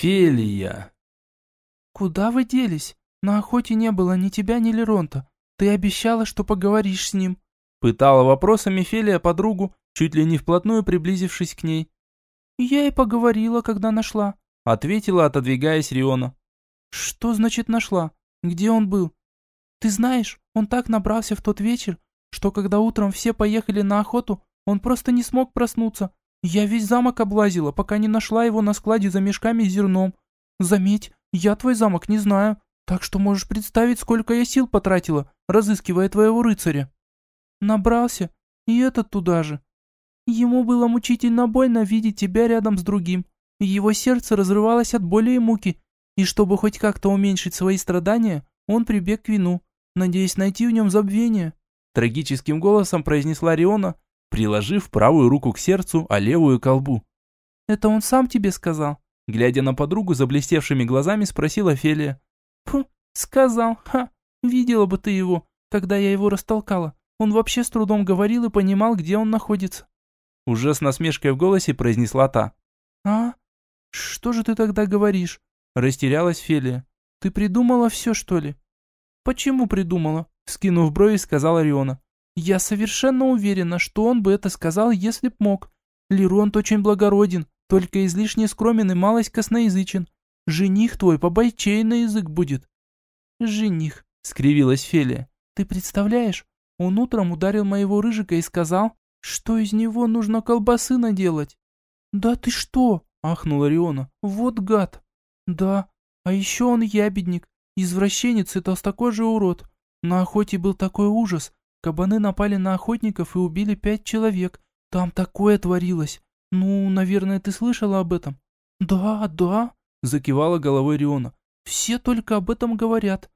Фелия. «Куда вы делись? На охоте не было ни тебя, ни Леронта. Ты обещала, что поговоришь с ним». Пытала вопросами Фелия подругу, чуть ли не вплотную приблизившись к ней. «Я и поговорила, когда нашла», — ответила, отодвигаясь Риона. «Что значит нашла? Где он был? Ты знаешь, он так набрался в тот вечер, что когда утром все поехали на охоту, он просто не смог проснуться. Я весь замок облазила, пока не нашла его на складе за мешками с зерном. Заметь, я твой замок не знаю, так что можешь представить, сколько я сил потратила, разыскивая твоего рыцаря. Набрался, и этот туда же. Ему было мучительно больно видеть тебя рядом с другим. Его сердце разрывалось от боли и муки, и чтобы хоть как-то уменьшить свои страдания, он прибег к вину, надеясь найти в нем забвение. Трагическим голосом произнесла Риона, приложив правую руку к сердцу, а левую к колбу. «Это он сам тебе сказал?» Глядя на подругу заблестевшими глазами, спросила Фелия. «Фу, сказал, ха, видела бы ты его, когда я его растолкала. Он вообще с трудом говорил и понимал, где он находится». Уже с насмешкой в голосе произнесла та. «А? Что же ты тогда говоришь?» Растерялась Фелия. «Ты придумала все, что ли?» «Почему придумала?» Скинув брови, сказала Риона. Я совершенно уверена, что он бы это сказал, если б мог. Леронт очень благороден, только излишне скромен и малость косноязычен. Жених твой побойчей на язык будет. Жених, скривилась Фелия. Ты представляешь, он утром ударил моего рыжика и сказал, что из него нужно колбасы наделать. Да ты что? ахнула Риона. Вот гад. Да, а еще он ябедник, извращенец и толстокожий урод. На охоте был такой ужас, Кабаны напали на охотников и убили пять человек. Там такое творилось. Ну, наверное, ты слышала об этом?» «Да, да», – закивала головой Риона. «Все только об этом говорят».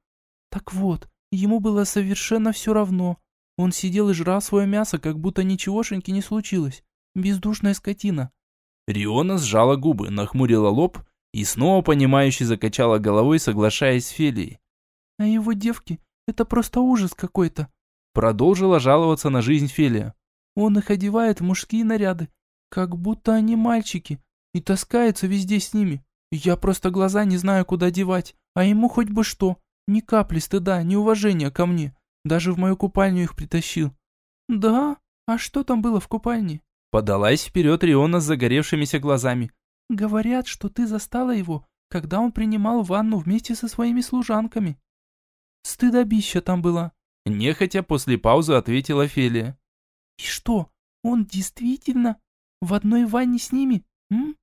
«Так вот, ему было совершенно все равно. Он сидел и жрал свое мясо, как будто ничегошеньки не случилось. Бездушная скотина». Риона сжала губы, нахмурила лоб и снова понимающе закачала головой, соглашаясь с Фелией. «А его девки – это просто ужас какой-то. Продолжила жаловаться на жизнь Фелия. Он их одевает в мужские наряды, как будто они мальчики, и таскается везде с ними. Я просто глаза не знаю, куда девать, а ему хоть бы что. Ни капли стыда, ни уважения ко мне. Даже в мою купальню их притащил. Да? А что там было в купальне? Подалась вперед Риона с загоревшимися глазами. Говорят, что ты застала его, когда он принимал ванну вместе со своими служанками. Стыдобища там была. Нехотя после паузы ответила Фелия. «И что, он действительно в одной ванне с ними, м?»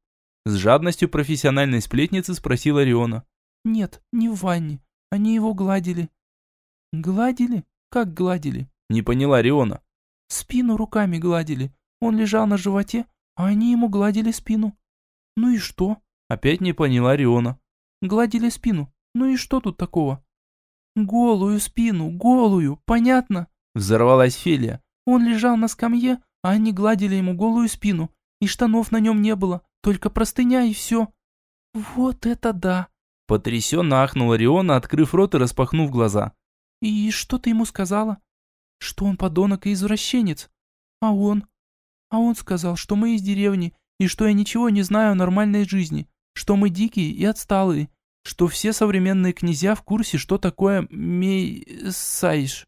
С жадностью профессиональной сплетницы спросила Риона. «Нет, не в ванне. Они его гладили». «Гладили? Как гладили?» Не поняла Риона. «Спину руками гладили. Он лежал на животе, а они ему гладили спину». «Ну и что?» Опять не поняла Риона. «Гладили спину. Ну и что тут такого?» «Голую спину, голую, понятно?» Взорвалась Фелия. Он лежал на скамье, а они гладили ему голую спину, и штанов на нем не было, только простыня и все. «Вот это да!» Потрясенно ахнула Риона, открыв рот и распахнув глаза. «И что ты ему сказала?» «Что он подонок и извращенец. А он?» «А он сказал, что мы из деревни, и что я ничего не знаю о нормальной жизни, что мы дикие и отсталые, что все современные князья в курсе, что такое мейсайш.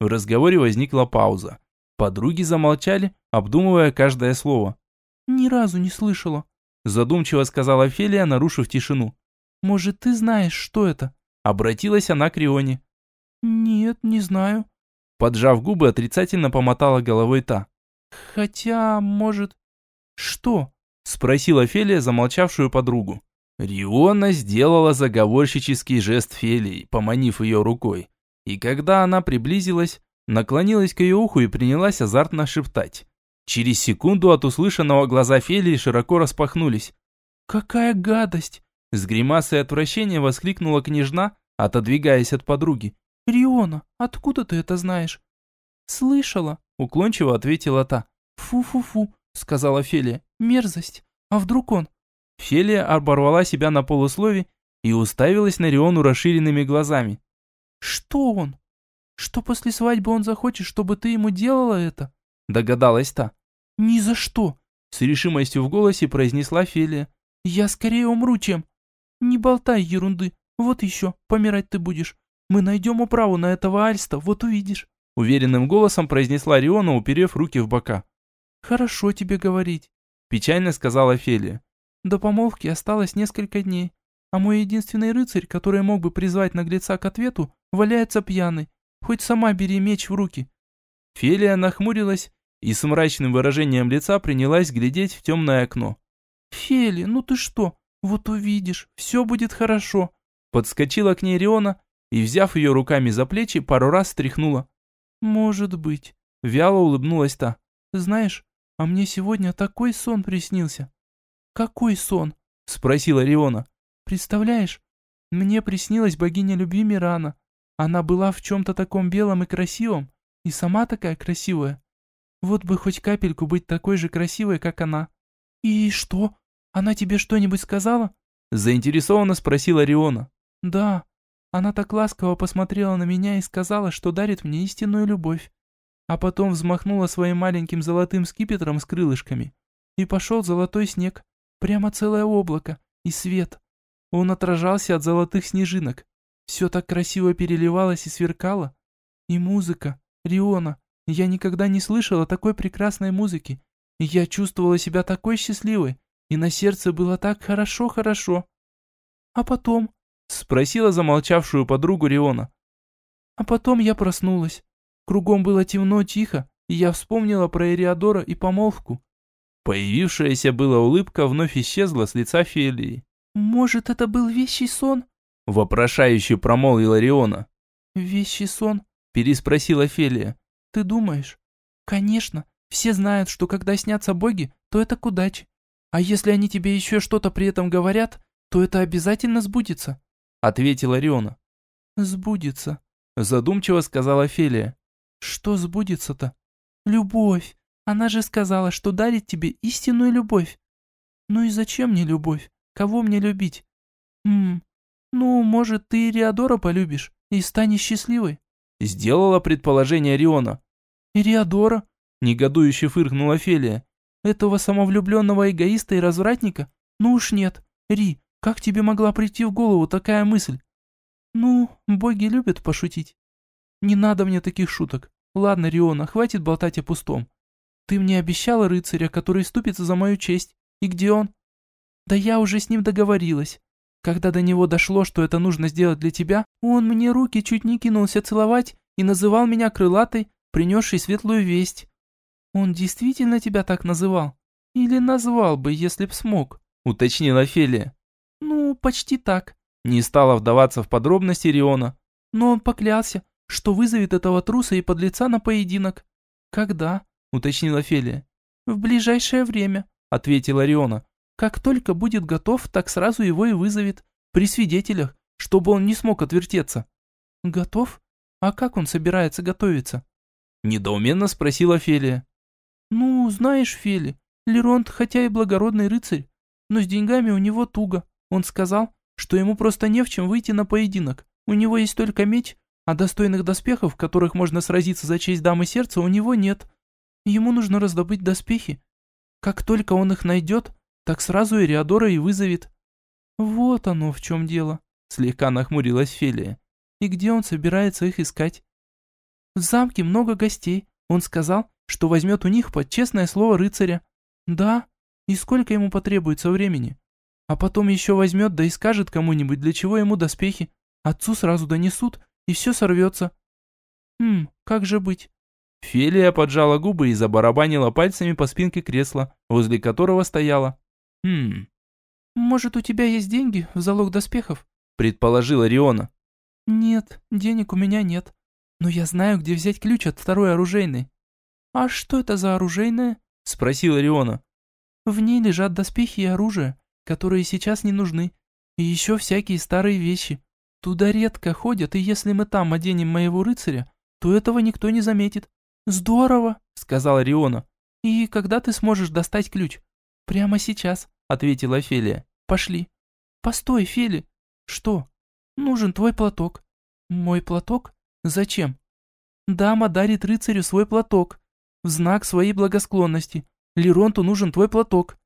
В разговоре возникла пауза. Подруги замолчали, обдумывая каждое слово. «Ни разу не слышала», – задумчиво сказала Фелия, нарушив тишину. «Может, ты знаешь, что это?» Обратилась она к Рионе. «Нет, не знаю». Поджав губы, отрицательно помотала головой та. «Хотя, может...» «Что?» – спросила Фелия, замолчавшую подругу. Риона сделала заговорщический жест Фелии, поманив ее рукой. И когда она приблизилась, наклонилась к ее уху и принялась азартно шептать. Через секунду от услышанного глаза Фелии широко распахнулись. «Какая гадость!» С гримасой отвращения воскликнула княжна, отодвигаясь от подруги. «Риона, откуда ты это знаешь?» «Слышала», — уклончиво ответила та. «Фу-фу-фу», — сказала Фелия. «Мерзость. А вдруг он? Фелия оборвала себя на полуслове и уставилась на Риону расширенными глазами. «Что он? Что после свадьбы он захочет, чтобы ты ему делала это?» Догадалась та. «Ни за что!» С решимостью в голосе произнесла Фелия. «Я скорее умру, чем...» Не болтай ерунды. Вот еще, помирать ты будешь. Мы найдем управу на этого Альста, вот увидишь. Уверенным голосом произнесла Риона, уперев руки в бока. Хорошо тебе говорить. Печально сказала Фелия. До помолвки осталось несколько дней. А мой единственный рыцарь, который мог бы призвать наглеца к ответу, валяется пьяный. Хоть сама бери меч в руки. Фелия нахмурилась и с мрачным выражением лица принялась глядеть в темное окно. «Фели, ну ты что? Вот увидишь, все будет хорошо». Подскочила к ней Риона и, взяв ее руками за плечи, пару раз стряхнула. «Может быть», — вяло улыбнулась та. «Знаешь, а мне сегодня такой сон приснился». «Какой сон?» — спросила Риона. «Представляешь, мне приснилась богиня любви Мирана. Она была в чем-то таком белом и красивом, и сама такая красивая. Вот бы хоть капельку быть такой же красивой, как она». «И что? Она тебе что-нибудь сказала?» Заинтересованно спросила Риона. «Да, она так ласково посмотрела на меня и сказала, что дарит мне истинную любовь. А потом взмахнула своим маленьким золотым скипетром с крылышками. И пошел золотой снег. Прямо целое облако. И свет. Он отражался от золотых снежинок. Все так красиво переливалось и сверкало. И музыка. Риона. Я никогда не слышала такой прекрасной музыки. Я чувствовала себя такой счастливой. И на сердце было так хорошо-хорошо. А потом, Спросила замолчавшую подругу Риона. А потом я проснулась. Кругом было темно, тихо, и я вспомнила про Эриадора и помолвку. Появившаяся была улыбка вновь исчезла с лица Фелии. «Может, это был вещий сон?» Вопрошающе промолвила Риона. «Вещий сон?» Переспросила Фелия. «Ты думаешь?» «Конечно. Все знают, что когда снятся боги, то это к удаче. А если они тебе еще что-то при этом говорят, то это обязательно сбудется ответила Риона. «Сбудется», задумчиво сказала Фелия. «Что сбудется-то?» «Любовь. Она же сказала, что дарит тебе истинную любовь». «Ну и зачем мне любовь? Кого мне любить?» «Ммм, ну, может, ты Ириадора полюбишь и станешь счастливой?» Сделала предположение Риона. «Ириадора?» Негодующе фыркнула Фелия. «Этого самовлюбленного эгоиста и развратника? Ну уж нет. Ри, как тебе могла прийти в голову такая мысль? Ну, боги любят пошутить. Не надо мне таких шуток. Ладно, Риона, хватит болтать о пустом. Ты мне обещала рыцаря, который ступится за мою честь. И где он? Да я уже с ним договорилась. Когда до него дошло, что это нужно сделать для тебя, он мне руки чуть не кинулся целовать и называл меня крылатой, принесшей светлую весть. Он действительно тебя так называл? Или назвал бы, если б смог? Уточнила Фелия. «Ну, почти так», — не стала вдаваться в подробности Риона. «Но он поклялся, что вызовет этого труса и подлеца на поединок». «Когда?» — уточнила Фелия. «В ближайшее время», — ответила Риона. «Как только будет готов, так сразу его и вызовет. При свидетелях, чтобы он не смог отвертеться». «Готов? А как он собирается готовиться?» Недоуменно спросила Фелия. «Ну, знаешь, Фели, Леронт хотя и благородный рыцарь, но с деньгами у него туго. Он сказал, что ему просто не в чем выйти на поединок. У него есть только меч, а достойных доспехов, в которых можно сразиться за честь дамы сердца, у него нет. Ему нужно раздобыть доспехи. Как только он их найдет, так сразу Эриадора и вызовет. Вот оно в чем дело, слегка нахмурилась Фелия. И где он собирается их искать? В замке много гостей. Он сказал, что возьмет у них под честное слово рыцаря. Да, и сколько ему потребуется времени? А потом еще возьмет, да и скажет кому-нибудь, для чего ему доспехи. Отцу сразу донесут, и все сорвется. Хм, как же быть? Фелия поджала губы и забарабанила пальцами по спинке кресла, возле которого стояла. Хм. Может, у тебя есть деньги в залог доспехов? Предположила Риона. Нет, денег у меня нет. Но я знаю, где взять ключ от второй оружейной. А что это за оружейная? Спросила Риона. В ней лежат доспехи и оружие которые сейчас не нужны. И еще всякие старые вещи. Туда редко ходят, и если мы там оденем моего рыцаря, то этого никто не заметит. Здорово, сказала Риона. И когда ты сможешь достать ключ? Прямо сейчас, ответила Фелия. Пошли. Постой, Фели. Что? Нужен твой платок. Мой платок? Зачем? Дама дарит рыцарю свой платок. В знак своей благосклонности. Леронту нужен твой платок.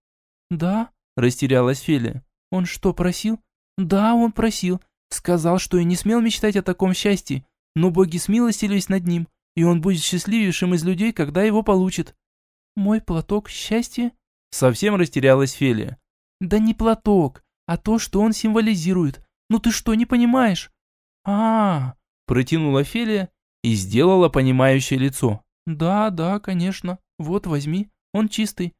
Да? Растерялась Фелия. «Он что, просил? Да, он просил. Сказал, что и не смел мечтать о таком счастье, но боги смилостились над ним, и он будет счастливейшим из людей, когда его получит. Мой платок счастье? Совсем растерялась Фелия. Да не платок, а то, что он символизирует. Ну ты что, не понимаешь? А, -а, -а протянула Фелия и сделала понимающее лицо. Да, да, конечно. Вот возьми, он чистый.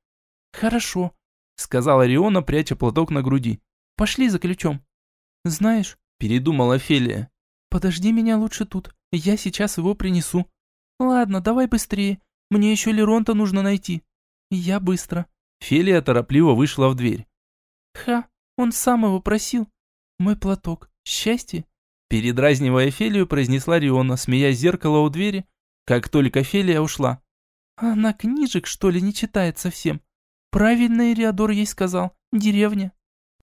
Хорошо, сказала Риона, пряча платок на груди. Пошли за ключом. Знаешь, передумала Фелия. Подожди меня лучше тут, я сейчас его принесу. Ладно, давай быстрее, мне еще Леронта нужно найти. Я быстро. Фелия торопливо вышла в дверь. Ха, он сам его просил. Мой платок. Счастье? Передразнивая Фелию, произнесла Риона, смеясь зеркало у двери, как только Фелия ушла. Она книжек, что ли, не читает совсем? Правильно Ириадор ей сказал. Деревня.